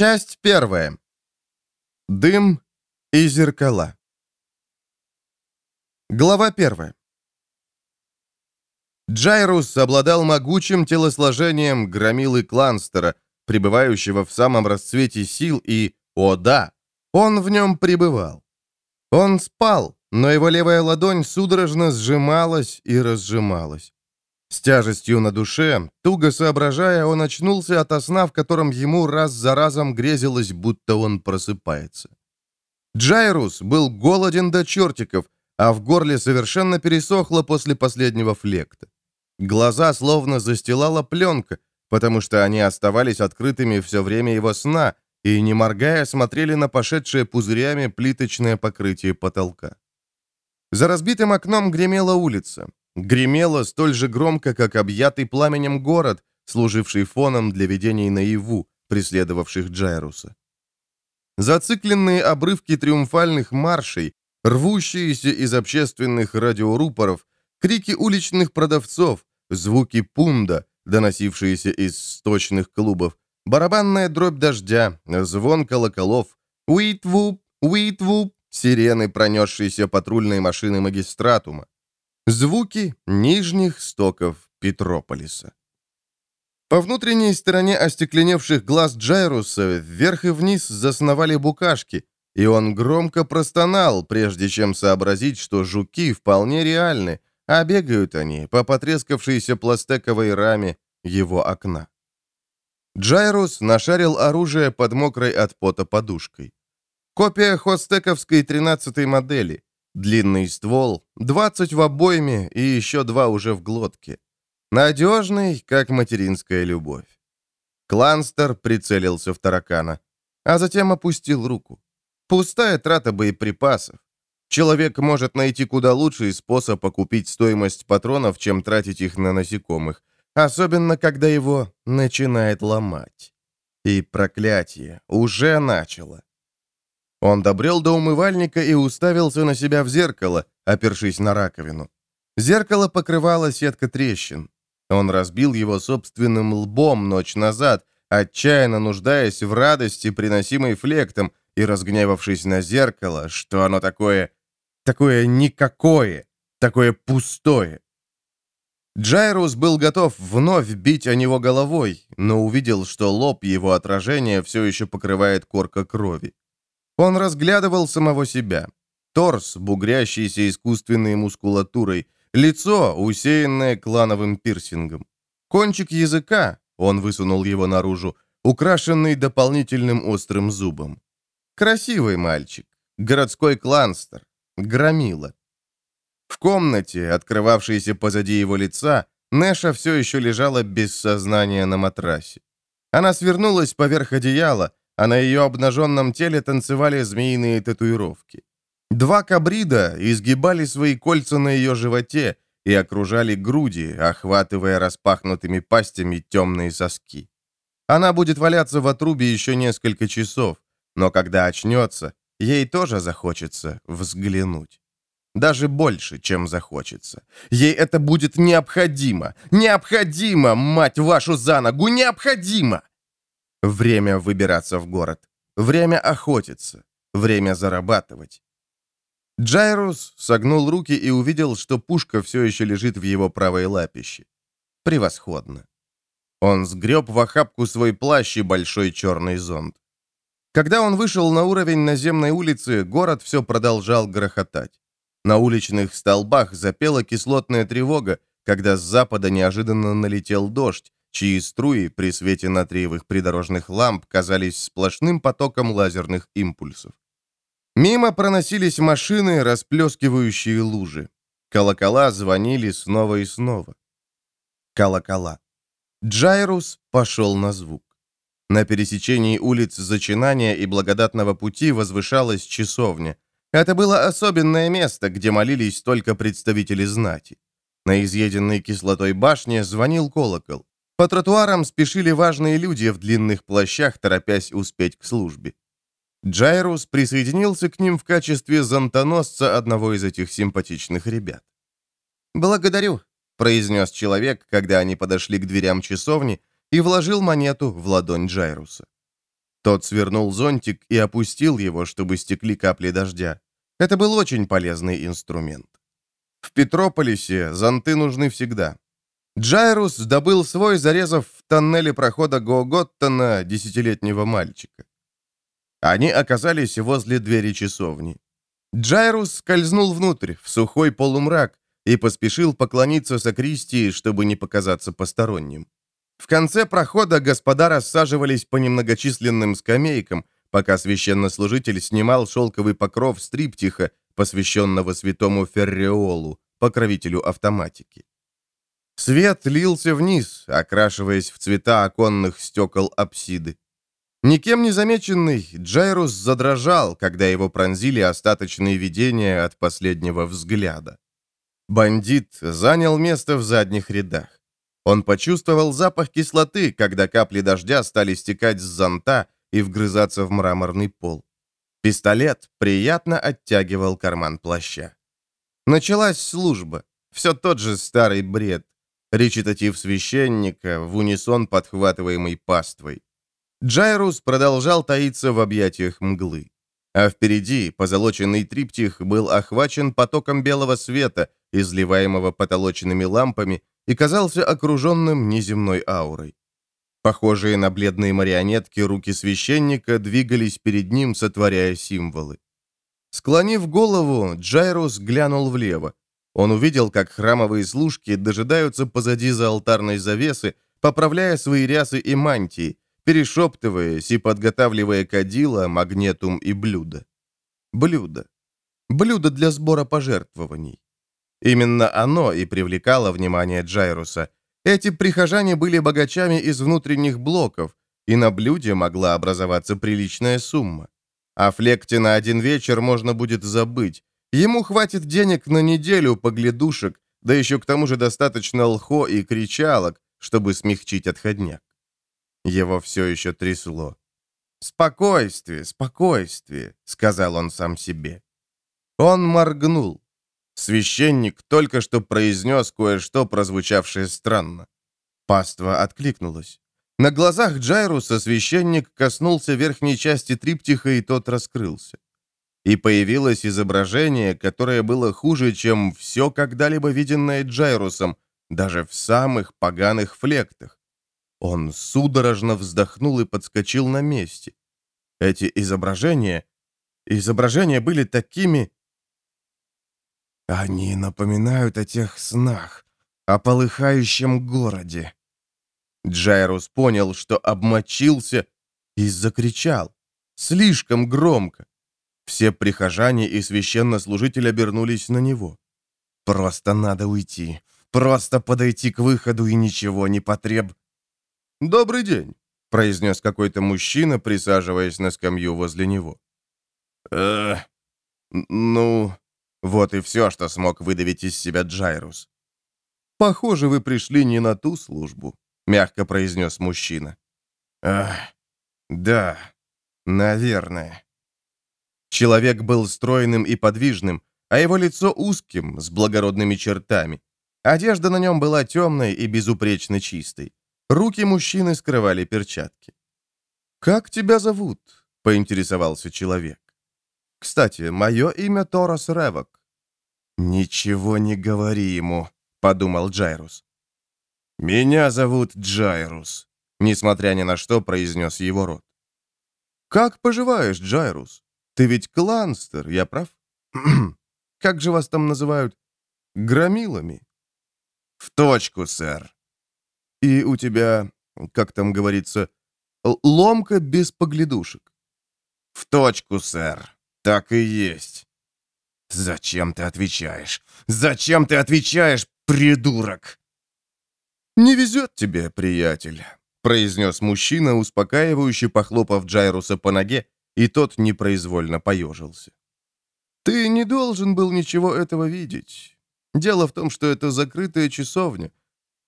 Часть первая. Дым и зеркала. Глава первая. Джайрус обладал могучим телосложением громилы Кланстера, пребывающего в самом расцвете сил, и, о да, он в нем пребывал. Он спал, но его левая ладонь судорожно сжималась и разжималась. С тяжестью на душе, туго соображая, он очнулся от сна, в котором ему раз за разом грезилось, будто он просыпается. Джайрус был голоден до чертиков, а в горле совершенно пересохло после последнего флекта. Глаза словно застилала пленка, потому что они оставались открытыми все время его сна и, не моргая, смотрели на пошедшее пузырями плиточное покрытие потолка. За разбитым окном гремела улица. Гремело столь же громко, как объятый пламенем город, служивший фоном для видений наяву, преследовавших Джайруса. Зацикленные обрывки триумфальных маршей, рвущиеся из общественных радиорупоров, крики уличных продавцов, звуки пунда, доносившиеся из сточных клубов, барабанная дробь дождя, звон колоколов, уит-вуп, уит-вуп, сирены, пронесшиеся патрульной машины магистратума. Звуки нижних стоков Петрополиса. По внутренней стороне остекленевших глаз Джайруса вверх и вниз засновали букашки, и он громко простонал, прежде чем сообразить, что жуки вполне реальны, а бегают они по потрескавшейся пластековой раме его окна. Джайрус нашарил оружие под мокрой от пота подушкой. Копия хостековской 13-й модели. Длинный ствол, 20 в обойме и еще два уже в глотке. Надежный, как материнская любовь. Кланстер прицелился в таракана, а затем опустил руку. Пустая трата боеприпасов. Человек может найти куда лучший способ окупить стоимость патронов, чем тратить их на насекомых, особенно когда его начинает ломать. И проклятие уже начало. Он добрел до умывальника и уставился на себя в зеркало, опершись на раковину. Зеркало покрывало сетка трещин. Он разбил его собственным лбом ночь назад, отчаянно нуждаясь в радости, приносимой флектом, и разгневавшись на зеркало, что оно такое... такое никакое, такое пустое. Джайрус был готов вновь бить о него головой, но увидел, что лоб его отражения все еще покрывает корка крови. Он разглядывал самого себя. Торс, бугрящийся искусственной мускулатурой, лицо, усеянное клановым пирсингом. Кончик языка, он высунул его наружу, украшенный дополнительным острым зубом. Красивый мальчик, городской кланстер, громила. В комнате, открывавшейся позади его лица, Нэша все еще лежала без сознания на матрасе. Она свернулась поверх одеяла, а на ее обнаженном теле танцевали змеиные татуировки. Два кабрида изгибали свои кольца на ее животе и окружали груди, охватывая распахнутыми пастями темные соски. Она будет валяться в отрубе еще несколько часов, но когда очнется, ей тоже захочется взглянуть. Даже больше, чем захочется. Ей это будет необходимо. Необходимо, мать вашу за ногу, необходимо! Время выбираться в город. Время охотиться. Время зарабатывать. Джайрус согнул руки и увидел, что пушка все еще лежит в его правой лапище. Превосходно. Он сгреб в охапку свой плащ и большой черный зонт. Когда он вышел на уровень наземной улицы, город все продолжал грохотать. На уличных столбах запела кислотная тревога, когда с запада неожиданно налетел дождь, чьи струи при свете натриевых придорожных ламп казались сплошным потоком лазерных импульсов. Мимо проносились машины, расплескивающие лужи. Колокола звонили снова и снова. Колокола. Джайрус пошел на звук. На пересечении улиц Зачинания и Благодатного пути возвышалась часовня. Это было особенное место, где молились только представители знати. На изъеденной кислотой башне звонил колокол. По тротуарам спешили важные люди в длинных плащах, торопясь успеть к службе. Джайрус присоединился к ним в качестве зонтоносца одного из этих симпатичных ребят. «Благодарю», — произнес человек, когда они подошли к дверям часовни, и вложил монету в ладонь Джайруса. Тот свернул зонтик и опустил его, чтобы стекли капли дождя. Это был очень полезный инструмент. В Петрополисе зонты нужны всегда. Джайрус добыл свой, зарезав в тоннеле прохода Гоготтона десятилетнего мальчика. Они оказались возле двери часовни. Джайрус скользнул внутрь, в сухой полумрак, и поспешил поклониться сакристии, чтобы не показаться посторонним. В конце прохода господа рассаживались по немногочисленным скамейкам, пока священнослужитель снимал шелковый покров с триптиха, посвященного святому Ферриолу, покровителю автоматики. Свет лился вниз, окрашиваясь в цвета оконных стекол апсиды. Никем не замеченный, Джайрус задрожал, когда его пронзили остаточные видения от последнего взгляда. Бандит занял место в задних рядах. Он почувствовал запах кислоты, когда капли дождя стали стекать с зонта и вгрызаться в мраморный пол. Пистолет приятно оттягивал карман плаща. Началась служба. Все тот же старый бред. Речитатив священника, в унисон подхватываемый паствой. Джайрус продолжал таиться в объятиях мглы. А впереди позолоченный триптих был охвачен потоком белого света, изливаемого потолочными лампами, и казался окруженным неземной аурой. Похожие на бледные марионетки руки священника двигались перед ним, сотворяя символы. Склонив голову, Джайрус глянул влево. Он увидел, как храмовые служки дожидаются позади заалтарной завесы, поправляя свои рясы и мантии, перешептываясь и подготавливая кадила, магнетум и блюдо. Блюдо. Блюдо для сбора пожертвований. Именно оно и привлекало внимание Джайруса. Эти прихожане были богачами из внутренних блоков, и на блюде могла образоваться приличная сумма. О флекте на один вечер можно будет забыть. Ему хватит денег на неделю поглядушек, да еще к тому же достаточно лхо и кричалок, чтобы смягчить отходняк. Его все еще трясло. «Спокойствие, спокойствие», — сказал он сам себе. Он моргнул. Священник только что произнес кое-что, прозвучавшее странно. Паства откликнулась. На глазах Джайруса священник коснулся верхней части триптиха, и тот раскрылся. И появилось изображение, которое было хуже, чем все когда-либо виденное Джайрусом, даже в самых поганых флектах. Он судорожно вздохнул и подскочил на месте. Эти изображения... Изображения были такими... Они напоминают о тех снах, о полыхающем городе. Джайрус понял, что обмочился и закричал. Слишком громко. Все прихожане и священнослужитель обернулись на него. «Просто надо уйти. Просто подойти к выходу и ничего не потреб...» «Добрый день», — произнес какой-то мужчина, присаживаясь на скамью возле него. «Э, ну, вот и все, что смог выдавить из себя Джайрус. «Похоже, вы пришли не на ту службу», — мягко произнес мужчина. «Ах, да, наверное». Человек был стройным и подвижным, а его лицо узким, с благородными чертами. Одежда на нем была темной и безупречно чистой. Руки мужчины скрывали перчатки. «Как тебя зовут?» — поинтересовался человек. «Кстати, мое имя Торос Ревок». «Ничего не говори ему», — подумал Джайрус. «Меня зовут Джайрус», — несмотря ни на что произнес его рот. «Как поживаешь, Джайрус? Ты ведь кланстер, я прав? как же вас там называют? Громилами?» «В точку, сэр», и у тебя, как там говорится, ломка без поглядушек. В точку, сэр. Так и есть. Зачем ты отвечаешь? Зачем ты отвечаешь, придурок? Не везет тебе, приятель, произнес мужчина, успокаивающе похлопав Джайруса по ноге, и тот непроизвольно поежился. Ты не должен был ничего этого видеть. Дело в том, что это закрытая часовня,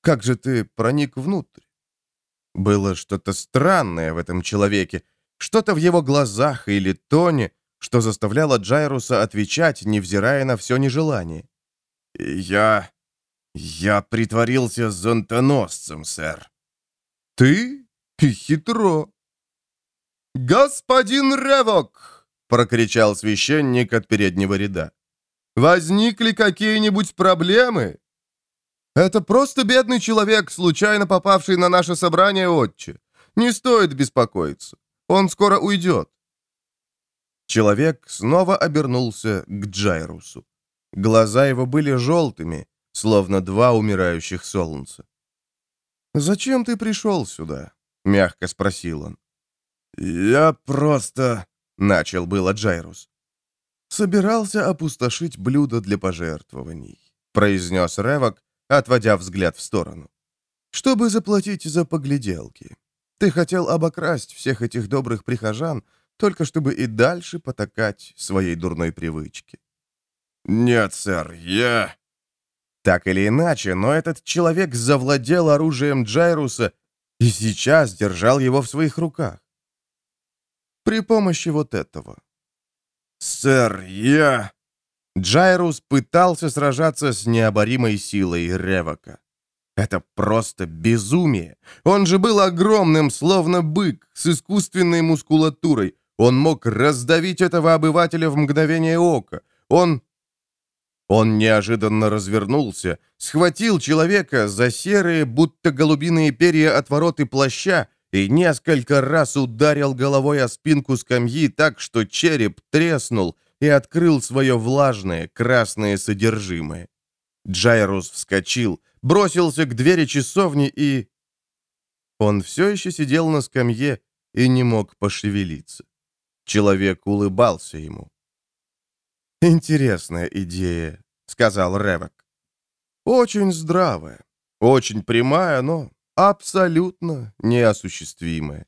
как же ты проник внутрь? Было что-то странное в этом человеке, что-то в его глазах или тоне, что заставляло Джайруса отвечать, невзирая на все нежелание. «Я... я притворился зонтоносцем, сэр». «Ты? Хитро». «Господин Ревок!» — прокричал священник от переднего ряда. «Возникли какие-нибудь проблемы?» «Это просто бедный человек, случайно попавший на наше собрание, отче. Не стоит беспокоиться. Он скоро уйдет». Человек снова обернулся к Джайрусу. Глаза его были желтыми, словно два умирающих солнца. «Зачем ты пришел сюда?» — мягко спросил он. «Я просто...» — начал было Джайрус. «Собирался опустошить блюдо для пожертвований», — произнес Ревок, отводя взгляд в сторону. «Чтобы заплатить за погляделки. Ты хотел обокрасть всех этих добрых прихожан, только чтобы и дальше потакать своей дурной привычке». «Нет, сэр, я...» Так или иначе, но этот человек завладел оружием Джайруса и сейчас держал его в своих руках. При помощи вот этого. «Сэр, я...» Джайрус пытался сражаться с необоримой силой Ревока. Это просто безумие. Он же был огромным, словно бык, с искусственной мускулатурой. Он мог раздавить этого обывателя в мгновение ока. Он он неожиданно развернулся, схватил человека за серые, будто голубиные перья от ворот и плаща и несколько раз ударил головой о спинку скамьи так, что череп треснул и открыл свое влажное красное содержимое. Джайрус вскочил, бросился к двери часовни и... Он все еще сидел на скамье и не мог пошевелиться. Человек улыбался ему. «Интересная идея», — сказал Ревок. «Очень здравая, очень прямая, но абсолютно неосуществимая».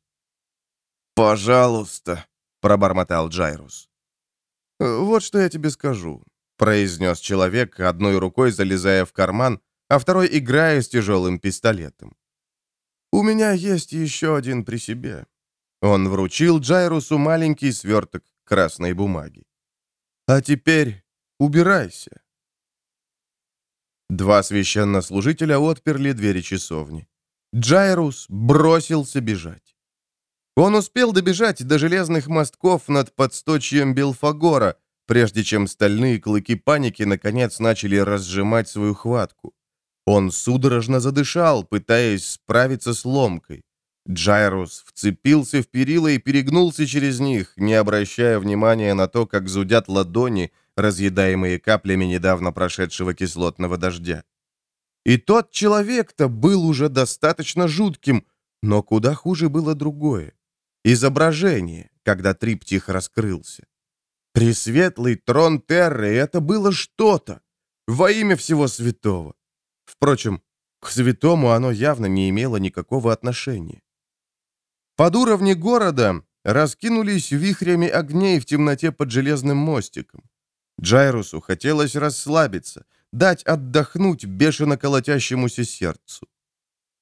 «Пожалуйста», — пробормотал Джайрус. «Вот что я тебе скажу», — произнес человек, одной рукой залезая в карман, а второй играя с тяжелым пистолетом. «У меня есть еще один при себе». Он вручил Джайрусу маленький сверток красной бумаги. А теперь убирайся. Два священнослужителя отперли двери часовни. Джайрус бросился бежать. Он успел добежать до железных мостков над подсточьем Белфагора, прежде чем стальные клыки паники наконец начали разжимать свою хватку. Он судорожно задышал, пытаясь справиться с ломкой. Джайрус вцепился в перила и перегнулся через них, не обращая внимания на то, как зудят ладони, разъедаемые каплями недавно прошедшего кислотного дождя. И тот человек-то был уже достаточно жутким, но куда хуже было другое. Изображение, когда триптих раскрылся. Пресветлый трон Терры — это было что-то. Во имя всего святого. Впрочем, к святому оно явно не имело никакого отношения. Под уровни города раскинулись вихрями огней в темноте под железным мостиком. Джайрусу хотелось расслабиться, дать отдохнуть бешено колотящемуся сердцу.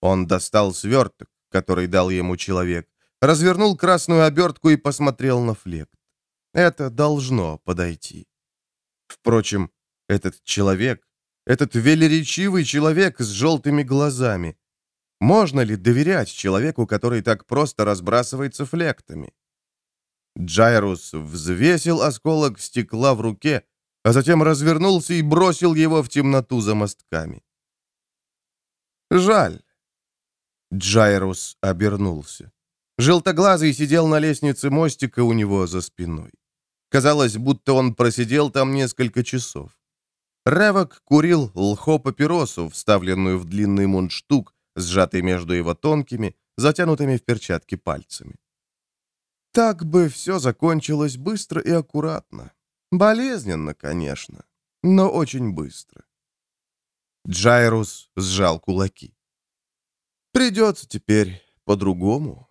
Он достал сверток, который дал ему человек, развернул красную обертку и посмотрел на флект. Это должно подойти. Впрочем, этот человек, этот велеречивый человек с желтыми глазами, можно ли доверять человеку, который так просто разбрасывается флектами? Джайрус взвесил осколок стекла в руке, а затем развернулся и бросил его в темноту за мостками. Жаль. Джайрус обернулся. Желтоглазый сидел на лестнице мостика у него за спиной. Казалось, будто он просидел там несколько часов. Ревок курил лхо-папиросу, вставленную в длинный мундштук, сжатый между его тонкими, затянутыми в перчатки пальцами. Так бы все закончилось быстро и аккуратно. Болезненно, конечно, но очень быстро. Джайрус сжал кулаки. Придется теперь по-другому.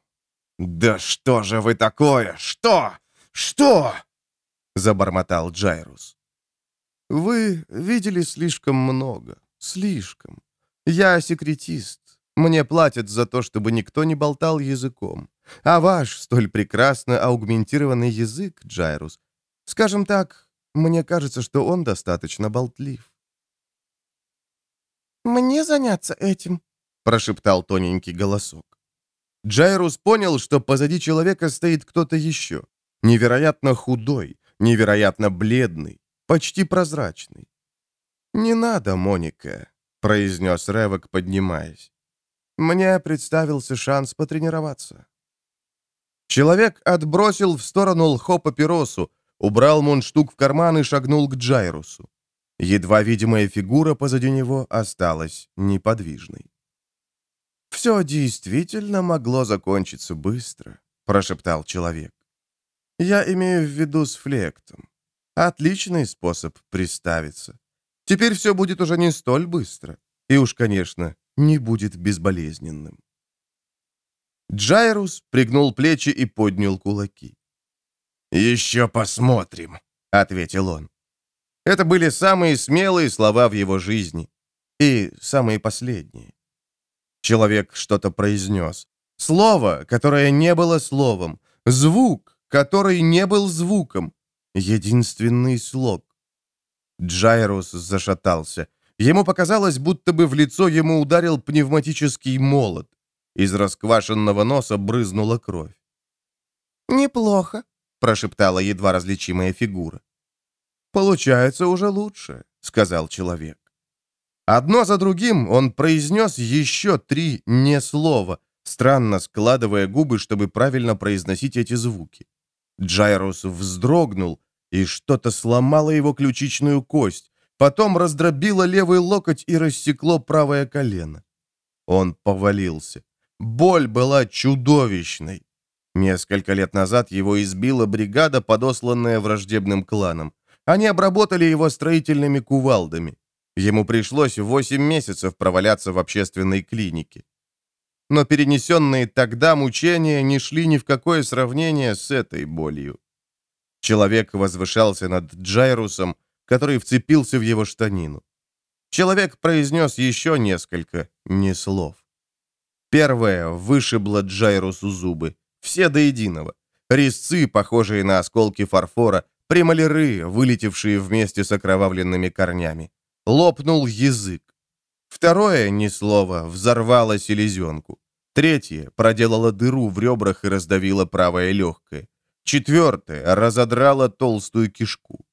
«Да что же вы такое? Что? Что?» Забормотал Джайрус. «Вы видели слишком много. Слишком. Я секретист. Мне платят за то, чтобы никто не болтал языком. А ваш столь прекрасно аугментированный язык, Джайрус, скажем так, мне кажется, что он достаточно болтлив. «Мне заняться этим?» — прошептал тоненький голосок. Джайрус понял, что позади человека стоит кто-то еще. Невероятно худой, невероятно бледный, почти прозрачный. «Не надо, Моника», — произнес Ревок, поднимаясь. «Мне представился шанс потренироваться». Человек отбросил в сторону лхо папиросу, убрал мундштук в карман и шагнул к Джайрусу. Едва видимая фигура позади него осталась неподвижной. «Все действительно могло закончиться быстро», — прошептал человек. «Я имею в виду с флектом. Отличный способ приставиться. Теперь все будет уже не столь быстро. И уж, конечно, не будет безболезненным». Джайрус пригнул плечи и поднял кулаки. «Еще посмотрим», — ответил он. Это были самые смелые слова в его жизни. И самые последние. Человек что-то произнес. Слово, которое не было словом. Звук, который не был звуком. Единственный слог. Джайрус зашатался. Ему показалось, будто бы в лицо ему ударил пневматический молот. Из расквашенного носа брызнула кровь. «Неплохо», — прошептала едва различимая фигура. «Получается уже лучше», — сказал человек. Одно за другим он произнес еще три «не слова», странно складывая губы, чтобы правильно произносить эти звуки. Джайрус вздрогнул, и что-то сломало его ключичную кость, потом раздробило левый локоть и рассекло правое колено. Он повалился. Боль была чудовищной. Несколько лет назад его избила бригада, подосланная враждебным кланом. Они обработали его строительными кувалдами. Ему пришлось 8 месяцев проваляться в общественной клинике. Но перенесенные тогда мучения не шли ни в какое сравнение с этой болью. Человек возвышался над Джайрусом, который вцепился в его штанину. Человек произнес еще несколько не слов. Первое вышибло Джайрусу зубы, все до единого. Резцы, похожие на осколки фарфора, премоляры, вылетевшие вместе с окровавленными корнями. Лопнул язык. Второе, ни слова, взорвало селезенку. Третье проделало дыру в ребрах и раздавило правое легкое. Четвертое разодрало толстую кишку.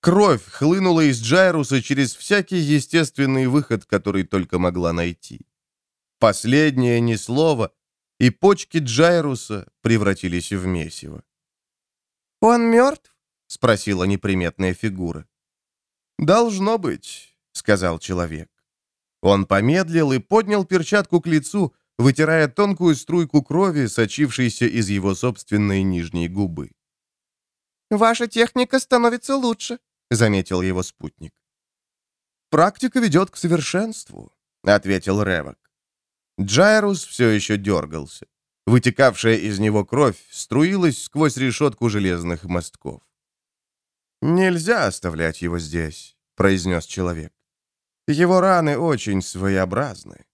Кровь хлынула из Джайруса через всякий естественный выход, который только могла найти. Последнее «не слово», и почки Джайруса превратились в месиво. «Он мертв?» — спросила неприметная фигура. «Должно быть», — сказал человек. Он помедлил и поднял перчатку к лицу, вытирая тонкую струйку крови, сочившейся из его собственной нижней губы. «Ваша техника становится лучше», — заметил его спутник. «Практика ведет к совершенству», — ответил Ревок. Джайрус все еще дергался. Вытекавшая из него кровь струилась сквозь решетку железных мостков. «Нельзя оставлять его здесь», — произнес человек. «Его раны очень своеобразны».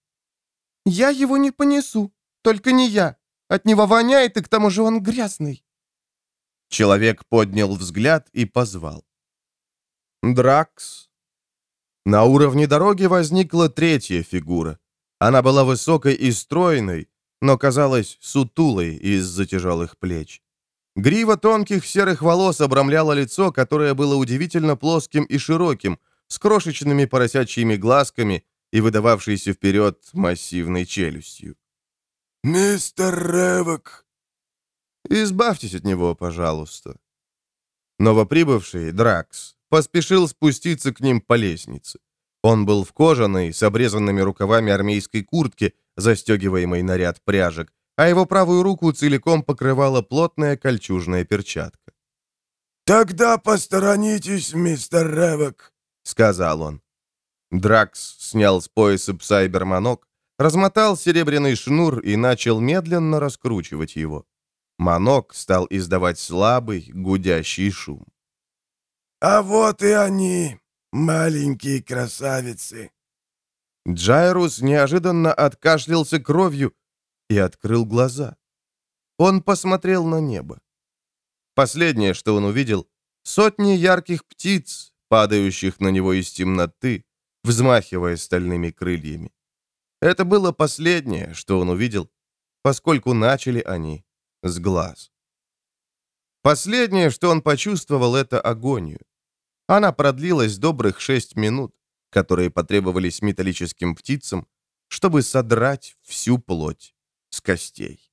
«Я его не понесу, только не я. От него воняет, и к тому же он грязный». Человек поднял взгляд и позвал. «Дракс». На уровне дороги возникла третья фигура. Она была высокой и стройной, но казалась сутулой из-за тяжелых плеч. Грива тонких серых волос обрамляла лицо, которое было удивительно плоским и широким, с крошечными поросячьими глазками и выдававшейся вперед массивной челюстью. «Мистер Ревок!» «Избавьтесь от него, пожалуйста». Новоприбывший, Дракс, поспешил спуститься к ним по лестнице. Он был в кожаной, с обрезанными рукавами армейской куртки, застегиваемой на ряд пряжек, а его правую руку целиком покрывала плотная кольчужная перчатка. «Тогда посторонитесь, мистер Ревок», — сказал он. Дракс снял с пояса псайберманок, размотал серебряный шнур и начал медленно раскручивать его. Манок стал издавать слабый, гудящий шум. «А вот и они!» Маленькие красавицы!» Джайрус неожиданно откашлялся кровью и открыл глаза. Он посмотрел на небо. Последнее, что он увидел, сотни ярких птиц, падающих на него из темноты, взмахивая стальными крыльями. Это было последнее, что он увидел. поскольку начали они с глаз. Последнее, что он почувствовал, это агонию. Она продлилась добрых шесть минут, которые потребовались металлическим птицам, чтобы содрать всю плоть с костей.